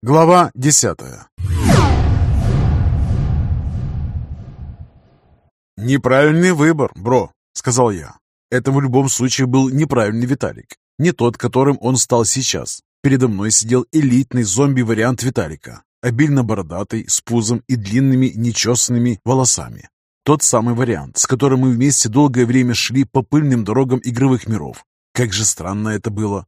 Глава десятая «Неправильный выбор, бро», — сказал я. Это в любом случае был неправильный Виталик. Не тот, которым он стал сейчас. Передо мной сидел элитный зомби-вариант Виталика, обильно бородатый, с пузом и длинными нечесанными волосами. Тот самый вариант, с которым мы вместе долгое время шли по пыльным дорогам игровых миров. Как же странно это было.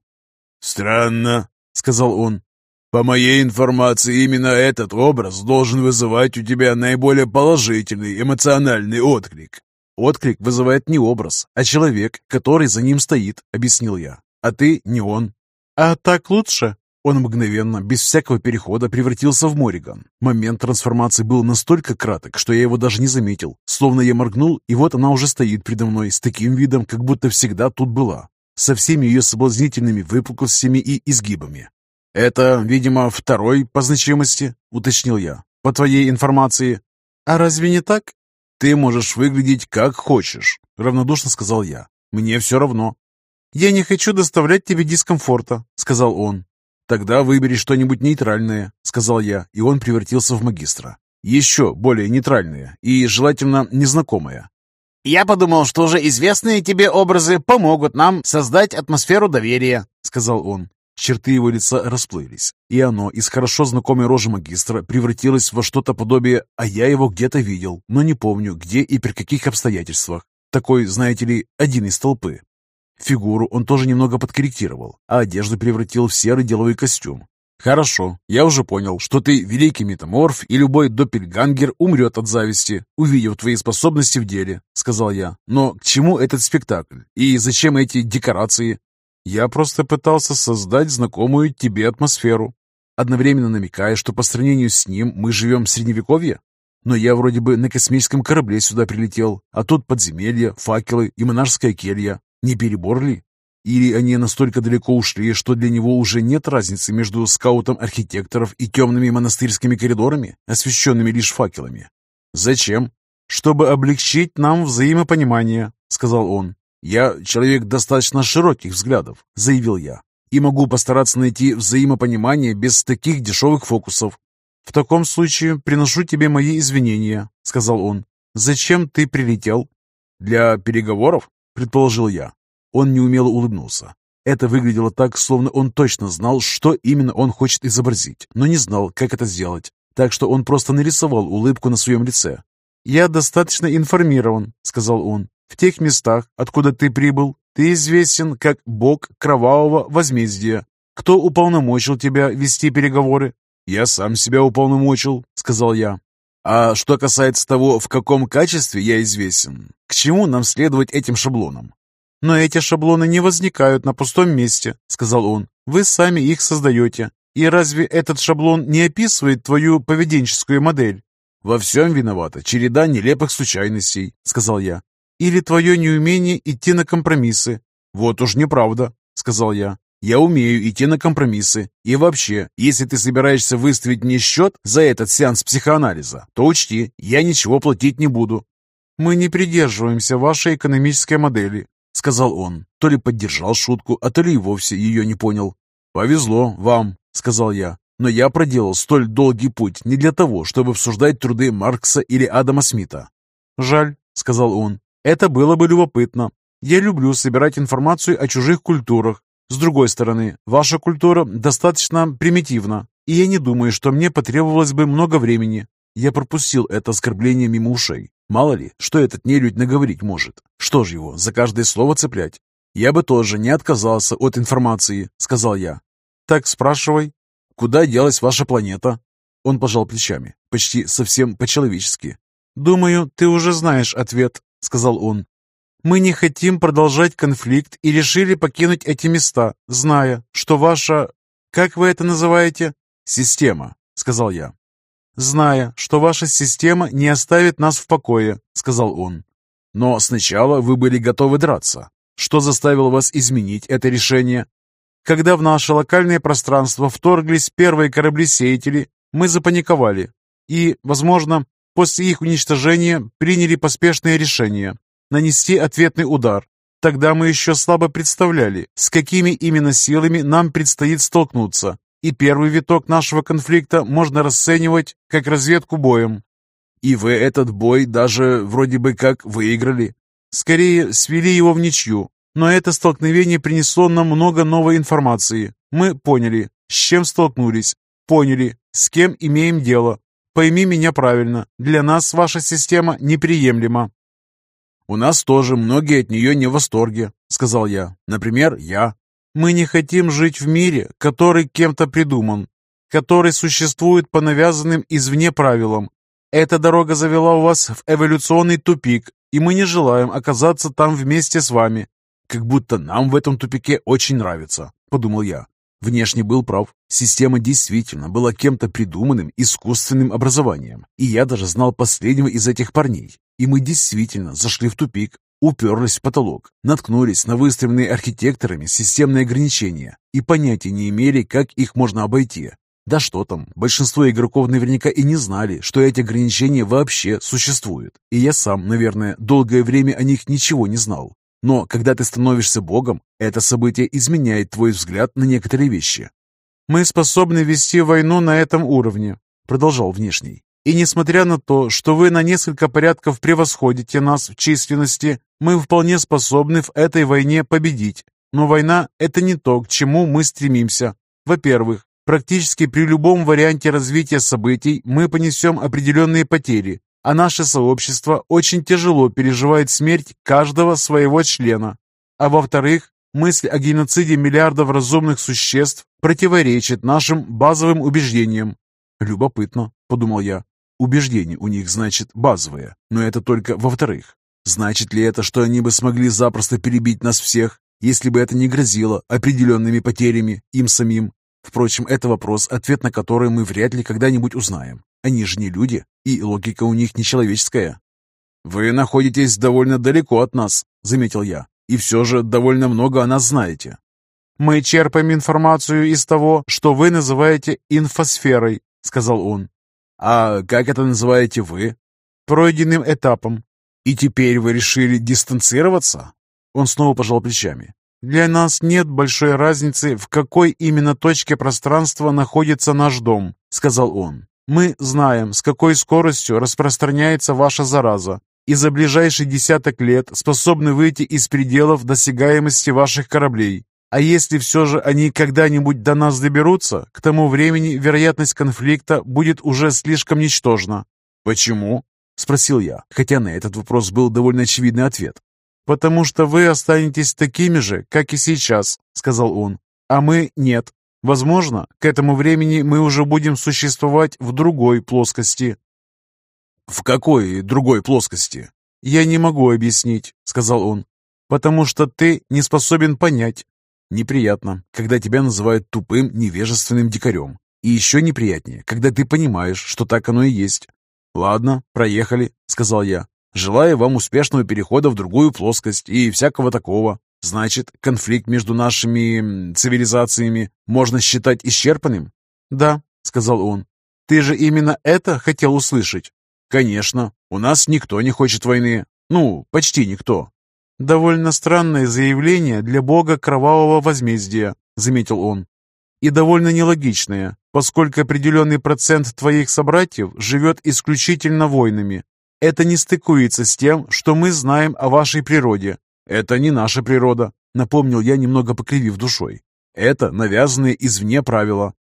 «Странно», — сказал он. «По моей информации, именно этот образ должен вызывать у тебя наиболее положительный эмоциональный отклик». «Отклик вызывает не образ, а человек, который за ним стоит», — объяснил я. «А ты не он». «А так лучше?» Он мгновенно, без всякого перехода, превратился в Мориган. Момент трансформации был настолько краток, что я его даже не заметил. Словно я моргнул, и вот она уже стоит передо мной с таким видом, как будто всегда тут была, со всеми ее соблазнительными выпуклостями и изгибами. «Это, видимо, второй по значимости», — уточнил я. «По твоей информации». «А разве не так?» «Ты можешь выглядеть как хочешь», — равнодушно сказал я. «Мне все равно». «Я не хочу доставлять тебе дискомфорта», — сказал он. «Тогда выбери что-нибудь нейтральное», — сказал я, и он превратился в магистра. «Еще более нейтральное и, желательно, незнакомое». «Я подумал, что уже известные тебе образы помогут нам создать атмосферу доверия», — сказал он. Черты его лица расплылись, и оно из хорошо знакомой рожи магистра превратилось во что-то подобие «а я его где-то видел, но не помню, где и при каких обстоятельствах». Такой, знаете ли, один из толпы. Фигуру он тоже немного подкорректировал, а одежду превратил в серый деловой костюм. «Хорошо, я уже понял, что ты великий метаморф, и любой доппельгангер умрет от зависти, увидев твои способности в деле», — сказал я. «Но к чему этот спектакль? И зачем эти декорации?» «Я просто пытался создать знакомую тебе атмосферу, одновременно намекая, что по сравнению с ним мы живем в Средневековье. Но я вроде бы на космическом корабле сюда прилетел, а тут подземелья, факелы и монашеская келья. Не перебор ли? Или они настолько далеко ушли, что для него уже нет разницы между скаутом архитекторов и темными монастырскими коридорами, освещенными лишь факелами? «Зачем?» «Чтобы облегчить нам взаимопонимание», — сказал он. «Я человек достаточно широких взглядов», — заявил я, «и могу постараться найти взаимопонимание без таких дешевых фокусов». «В таком случае приношу тебе мои извинения», — сказал он. «Зачем ты прилетел?» «Для переговоров?» — предположил я. Он неумело улыбнулся. Это выглядело так, словно он точно знал, что именно он хочет изобразить, но не знал, как это сделать. Так что он просто нарисовал улыбку на своем лице. «Я достаточно информирован», — сказал он. «В тех местах, откуда ты прибыл, ты известен как бог кровавого возмездия. Кто уполномочил тебя вести переговоры?» «Я сам себя уполномочил», — сказал я. «А что касается того, в каком качестве я известен, к чему нам следовать этим шаблонам? «Но эти шаблоны не возникают на пустом месте», — сказал он. «Вы сами их создаете. И разве этот шаблон не описывает твою поведенческую модель?» «Во всем виновата череда нелепых случайностей», — сказал я. «Или твое неумение идти на компромиссы». «Вот уж неправда», — сказал я. «Я умею идти на компромиссы. И вообще, если ты собираешься выставить мне счет за этот сеанс психоанализа, то учти, я ничего платить не буду». «Мы не придерживаемся вашей экономической модели», — сказал он. То ли поддержал шутку, а то ли и вовсе ее не понял. «Повезло вам», — сказал я. «Но я проделал столь долгий путь не для того, чтобы обсуждать труды Маркса или Адама Смита». «Жаль», — сказал он. «Это было бы любопытно. Я люблю собирать информацию о чужих культурах. С другой стороны, ваша культура достаточно примитивна, и я не думаю, что мне потребовалось бы много времени. Я пропустил это оскорбление мимо ушей. Мало ли, что этот нелюдь наговорить может. Что ж его, за каждое слово цеплять? Я бы тоже не отказался от информации, сказал я. Так спрашивай, куда делась ваша планета? Он пожал плечами, почти совсем по-человечески. «Думаю, ты уже знаешь ответ», — сказал он. «Мы не хотим продолжать конфликт и решили покинуть эти места, зная, что ваша... Как вы это называете?» «Система», — сказал я зная, что ваша система не оставит нас в покое», — сказал он. «Но сначала вы были готовы драться. Что заставило вас изменить это решение?» «Когда в наше локальное пространство вторглись первые корабли-сеятели, мы запаниковали и, возможно, после их уничтожения приняли поспешное решение нанести ответный удар. Тогда мы еще слабо представляли, с какими именно силами нам предстоит столкнуться, И первый виток нашего конфликта можно расценивать как разведку боем. И вы этот бой даже вроде бы как выиграли. Скорее, свели его в ничью. Но это столкновение принесло нам много новой информации. Мы поняли, с чем столкнулись. Поняли, с кем имеем дело. Пойми меня правильно, для нас ваша система неприемлема. «У нас тоже многие от нее не в восторге», — сказал я. «Например, я». «Мы не хотим жить в мире, который кем-то придуман, который существует по навязанным извне правилам. Эта дорога завела вас в эволюционный тупик, и мы не желаем оказаться там вместе с вами». «Как будто нам в этом тупике очень нравится», — подумал я. Внешне был прав. Система действительно была кем-то придуманным искусственным образованием. И я даже знал последнего из этих парней. И мы действительно зашли в тупик, уперлись в потолок, наткнулись на выставленные архитекторами системные ограничения и понятия не имели, как их можно обойти. Да что там, большинство игроков наверняка и не знали, что эти ограничения вообще существуют. И я сам, наверное, долгое время о них ничего не знал. Но когда ты становишься богом, это событие изменяет твой взгляд на некоторые вещи. «Мы способны вести войну на этом уровне», — продолжал внешний. И несмотря на то, что вы на несколько порядков превосходите нас в численности, мы вполне способны в этой войне победить. Но война – это не то, к чему мы стремимся. Во-первых, практически при любом варианте развития событий мы понесем определенные потери, а наше сообщество очень тяжело переживает смерть каждого своего члена. А во-вторых, мысль о геноциде миллиардов разумных существ противоречит нашим базовым убеждениям. Любопытно, подумал я. Убеждения у них, значит, базовые, но это только во-вторых. Значит ли это, что они бы смогли запросто перебить нас всех, если бы это не грозило определенными потерями им самим? Впрочем, это вопрос, ответ на который мы вряд ли когда-нибудь узнаем. Они же не люди, и логика у них нечеловеческая. «Вы находитесь довольно далеко от нас», — заметил я, «и все же довольно много о нас знаете». «Мы черпаем информацию из того, что вы называете инфосферой», — сказал он. «А как это называете вы?» «Пройденным этапом». «И теперь вы решили дистанцироваться?» Он снова пожал плечами. «Для нас нет большой разницы, в какой именно точке пространства находится наш дом», — сказал он. «Мы знаем, с какой скоростью распространяется ваша зараза, и за ближайший десяток лет способны выйти из пределов досягаемости ваших кораблей. А если все же они когда-нибудь до нас доберутся, к тому времени вероятность конфликта будет уже слишком ничтожна». «Почему?» — спросил я, хотя на этот вопрос был довольно очевидный ответ. «Потому что вы останетесь такими же, как и сейчас», — сказал он, — «а мы нет. Возможно, к этому времени мы уже будем существовать в другой плоскости». «В какой другой плоскости?» «Я не могу объяснить», — сказал он, — «потому что ты не способен понять, Неприятно, когда тебя называют тупым, невежественным дикарем. И еще неприятнее, когда ты понимаешь, что так оно и есть. «Ладно, проехали», — сказал я. «Желаю вам успешного перехода в другую плоскость и всякого такого. Значит, конфликт между нашими цивилизациями можно считать исчерпанным?» «Да», — сказал он. «Ты же именно это хотел услышать?» «Конечно. У нас никто не хочет войны. Ну, почти никто. «Довольно странное заявление для бога кровавого возмездия», — заметил он. «И довольно нелогичное, поскольку определенный процент твоих собратьев живет исключительно войнами. Это не стыкуется с тем, что мы знаем о вашей природе. Это не наша природа», — напомнил я, немного покривив душой. «Это навязанные извне правила».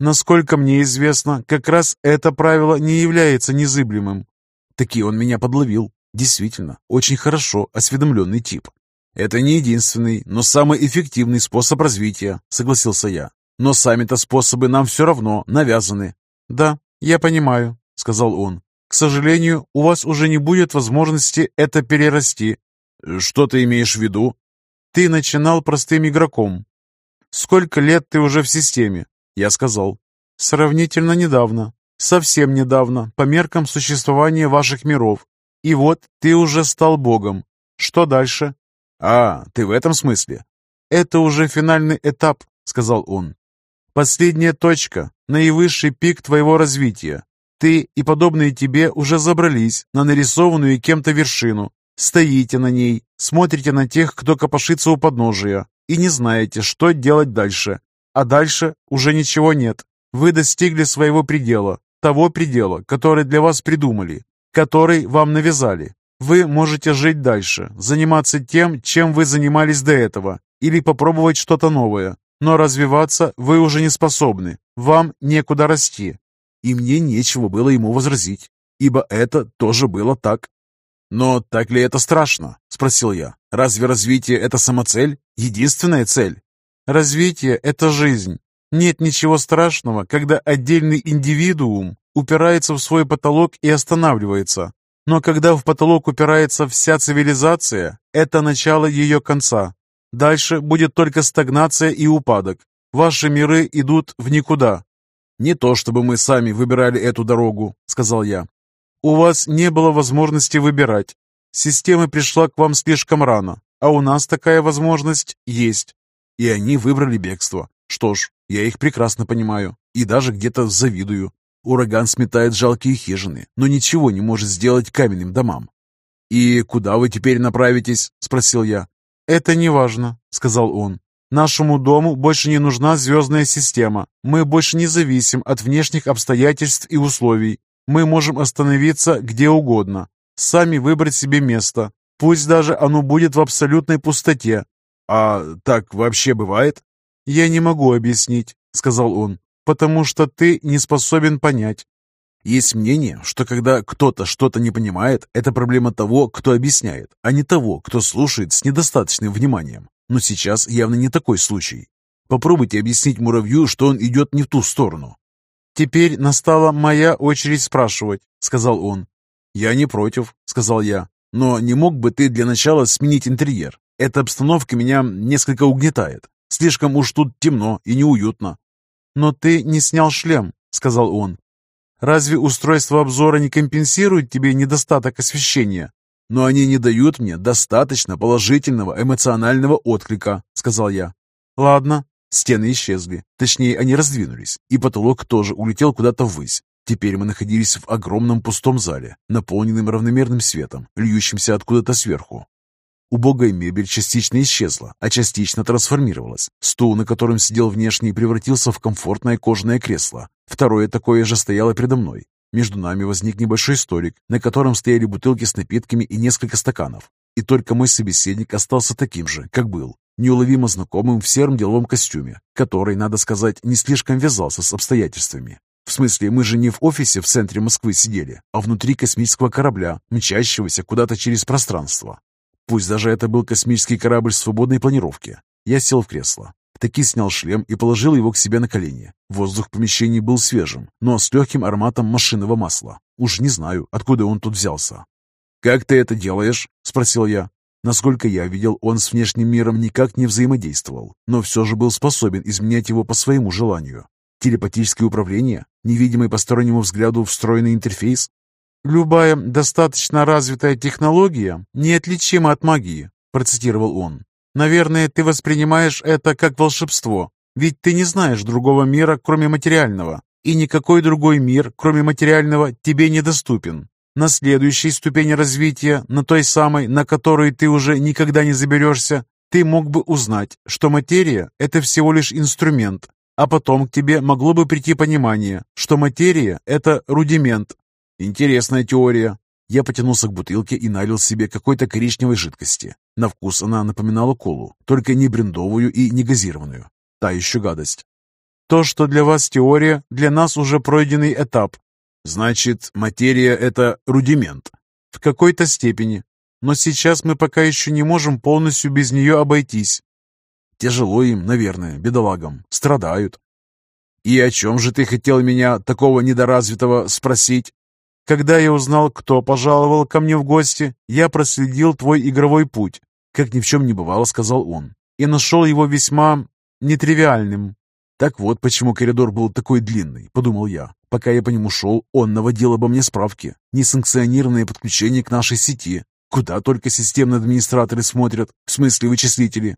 «Насколько мне известно, как раз это правило не является незыблемым». Таки он меня подловил. Действительно, очень хорошо осведомленный тип. Это не единственный, но самый эффективный способ развития, согласился я. Но сами-то способы нам все равно навязаны. Да, я понимаю, сказал он. К сожалению, у вас уже не будет возможности это перерасти. Что ты имеешь в виду? Ты начинал простым игроком. Сколько лет ты уже в системе? Я сказал. Сравнительно недавно. Совсем недавно, по меркам существования ваших миров. И вот ты уже стал богом. Что дальше? А, ты в этом смысле? Это уже финальный этап, сказал он. Последняя точка, наивысший пик твоего развития. Ты и подобные тебе уже забрались на нарисованную кем-то вершину. Стоите на ней, смотрите на тех, кто копошится у подножия, и не знаете, что делать дальше. А дальше уже ничего нет. Вы достигли своего предела, того предела, который для вас придумали, который вам навязали. Вы можете жить дальше, заниматься тем, чем вы занимались до этого, или попробовать что-то новое. Но развиваться вы уже не способны, вам некуда расти. И мне нечего было ему возразить, ибо это тоже было так. «Но так ли это страшно?» – спросил я. «Разве развитие – это самоцель? Единственная цель?» «Развитие – это жизнь. Нет ничего страшного, когда отдельный индивидуум упирается в свой потолок и останавливается. Но когда в потолок упирается вся цивилизация, это начало ее конца. Дальше будет только стагнация и упадок. Ваши миры идут в никуда. «Не то чтобы мы сами выбирали эту дорогу», — сказал я. У вас не было возможности выбирать. Система пришла к вам слишком рано, а у нас такая возможность есть. И они выбрали бегство. Что ж, я их прекрасно понимаю и даже где-то завидую. Ураган сметает жалкие хижины, но ничего не может сделать каменным домам. «И куда вы теперь направитесь?» – спросил я. «Это не важно», – сказал он. «Нашему дому больше не нужна звездная система. Мы больше не зависим от внешних обстоятельств и условий. Мы можем остановиться где угодно, сами выбрать себе место, пусть даже оно будет в абсолютной пустоте. А так вообще бывает? Я не могу объяснить, сказал он, потому что ты не способен понять. Есть мнение, что когда кто-то что-то не понимает, это проблема того, кто объясняет, а не того, кто слушает с недостаточным вниманием. Но сейчас явно не такой случай. Попробуйте объяснить муравью, что он идет не в ту сторону. «Теперь настала моя очередь спрашивать», — сказал он. «Я не против», — сказал я. «Но не мог бы ты для начала сменить интерьер? Эта обстановка меня несколько угнетает. Слишком уж тут темно и неуютно». «Но ты не снял шлем», — сказал он. «Разве устройство обзора не компенсирует тебе недостаток освещения?» «Но они не дают мне достаточно положительного эмоционального отклика», — сказал я. «Ладно, Стены исчезли, точнее, они раздвинулись, и потолок тоже улетел куда-то ввысь. Теперь мы находились в огромном пустом зале, наполненном равномерным светом, льющимся откуда-то сверху. Убогая мебель частично исчезла, а частично трансформировалась. Стул, на котором сидел внешний, превратился в комфортное кожаное кресло. Второе такое же стояло передо мной. Между нами возник небольшой столик, на котором стояли бутылки с напитками и несколько стаканов. И только мой собеседник остался таким же, как был, неуловимо знакомым в сером деловом костюме, который, надо сказать, не слишком вязался с обстоятельствами. В смысле, мы же не в офисе в центре Москвы сидели, а внутри космического корабля, мчащегося куда-то через пространство. Пусть даже это был космический корабль свободной планировки. Я сел в кресло. Таки снял шлем и положил его к себе на колени. Воздух в помещении был свежим, но с легким ароматом машинного масла. Уж не знаю, откуда он тут взялся. «Как ты это делаешь?» – спросил я. Насколько я видел, он с внешним миром никак не взаимодействовал, но все же был способен изменять его по своему желанию. Телепатическое управление? Невидимый постороннему взгляду встроенный интерфейс? «Любая достаточно развитая технология неотличима от магии», процитировал он. «Наверное, ты воспринимаешь это как волшебство, ведь ты не знаешь другого мира, кроме материального, и никакой другой мир, кроме материального, тебе недоступен. На следующей ступени развития, на той самой, на которую ты уже никогда не заберешься, ты мог бы узнать, что материя – это всего лишь инструмент, а потом к тебе могло бы прийти понимание, что материя – это рудимент. Интересная теория. Я потянулся к бутылке и налил себе какой-то коричневой жидкости. На вкус она напоминала колу, только не брендовую и не газированную. Та еще гадость. То, что для вас теория, для нас уже пройденный этап, Значит, материя — это рудимент. В какой-то степени. Но сейчас мы пока еще не можем полностью без нее обойтись. Тяжело им, наверное, бедолагам. Страдают. И о чем же ты хотел меня, такого недоразвитого, спросить? Когда я узнал, кто пожаловал ко мне в гости, я проследил твой игровой путь, как ни в чем не бывало, сказал он, и нашел его весьма нетривиальным. Так вот, почему коридор был такой длинный, подумал я. Пока я по нему шел, он наводил обо мне справки. Несанкционированное подключение к нашей сети. Куда только системные администраторы смотрят, в смысле вычислители.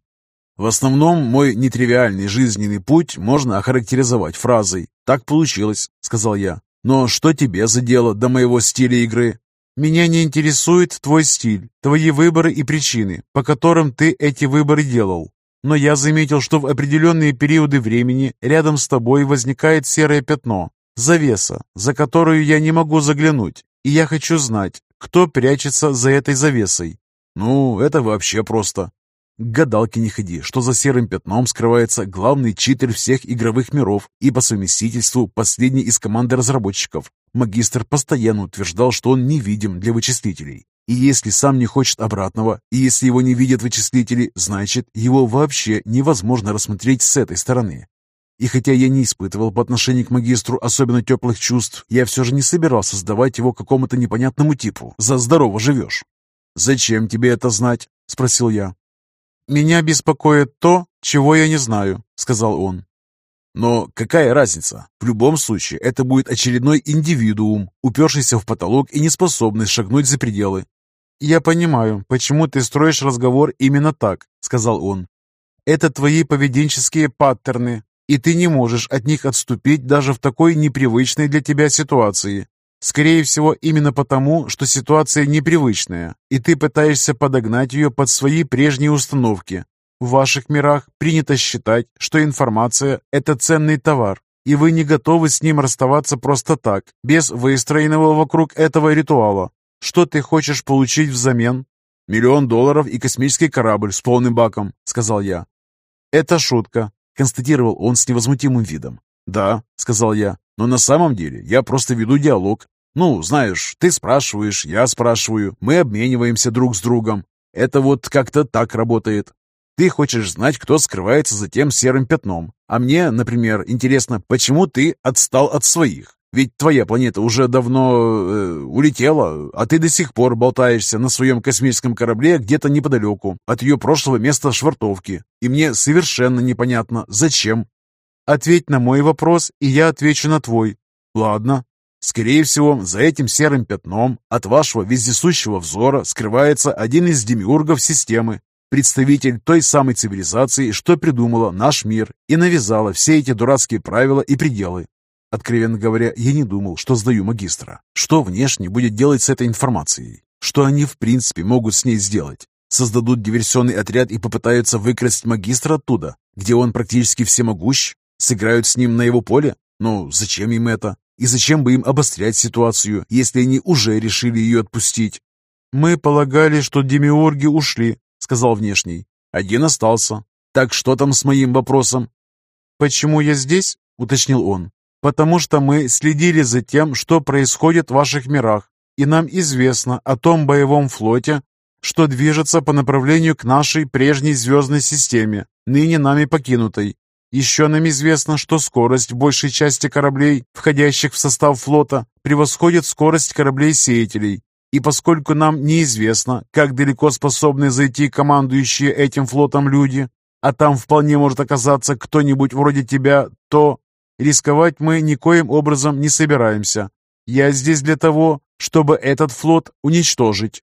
В основном мой нетривиальный жизненный путь можно охарактеризовать фразой «Так получилось», — сказал я. «Но что тебе за дело до моего стиля игры?» «Меня не интересует твой стиль, твои выборы и причины, по которым ты эти выборы делал. но я заметил, что в определенные периоды времени рядом с тобой возникает серое пятно, завеса, за которую я не могу заглянуть, и я хочу знать, кто прячется за этой завесой. Ну, это вообще просто. К гадалке не ходи, что за серым пятном скрывается главный читер всех игровых миров и по совместительству последний из команды разработчиков. Магистр постоянно утверждал, что он невидим для вычислителей. И если сам не хочет обратного, и если его не видят вычислители, значит, его вообще невозможно рассмотреть с этой стороны. И хотя я не испытывал по отношению к магистру особенно теплых чувств, я все же не собирался сдавать его какому-то непонятному типу. За здорово живешь. «Зачем тебе это знать?» – спросил я. «Меня беспокоит то, чего я не знаю», — сказал он. «Но какая разница? В любом случае, это будет очередной индивидуум, упершийся в потолок и не способный шагнуть за пределы». «Я понимаю, почему ты строишь разговор именно так», — сказал он. «Это твои поведенческие паттерны, и ты не можешь от них отступить даже в такой непривычной для тебя ситуации. Скорее всего, именно потому, что ситуация непривычная, и ты пытаешься подогнать ее под свои прежние установки. В ваших мирах принято считать, что информация – это ценный товар, и вы не готовы с ним расставаться просто так, без выстроенного вокруг этого ритуала. Что ты хочешь получить взамен? «Миллион долларов и космический корабль с полным баком», – сказал я. «Это шутка», – констатировал он с невозмутимым видом. «Да», — сказал я, — «но на самом деле я просто веду диалог. Ну, знаешь, ты спрашиваешь, я спрашиваю, мы обмениваемся друг с другом. Это вот как-то так работает. Ты хочешь знать, кто скрывается за тем серым пятном. А мне, например, интересно, почему ты отстал от своих? Ведь твоя планета уже давно э, улетела, а ты до сих пор болтаешься на своем космическом корабле где-то неподалеку от ее прошлого места швартовки. И мне совершенно непонятно, зачем Ответь на мой вопрос, и я отвечу на твой. Ладно. Скорее всего, за этим серым пятном от вашего вездесущего взора скрывается один из демиургов системы, представитель той самой цивилизации, что придумала наш мир и навязала все эти дурацкие правила и пределы. Откровенно говоря, я не думал, что сдаю магистра. Что внешне будет делать с этой информацией? Что они в принципе могут с ней сделать? Создадут диверсионный отряд и попытаются выкрасть магистра оттуда, где он практически всемогущ? Сыграют с ним на его поле? Ну, зачем им это? И зачем бы им обострять ситуацию, если они уже решили ее отпустить? «Мы полагали, что демиурги ушли», — сказал внешний. «Один остался. Так что там с моим вопросом?» «Почему я здесь?» — уточнил он. «Потому что мы следили за тем, что происходит в ваших мирах, и нам известно о том боевом флоте, что движется по направлению к нашей прежней звездной системе, ныне нами покинутой. Еще нам известно, что скорость большей части кораблей, входящих в состав флота, превосходит скорость кораблей-сеятелей. И поскольку нам неизвестно, как далеко способны зайти командующие этим флотом люди, а там вполне может оказаться кто-нибудь вроде тебя, то рисковать мы никоим образом не собираемся. Я здесь для того, чтобы этот флот уничтожить.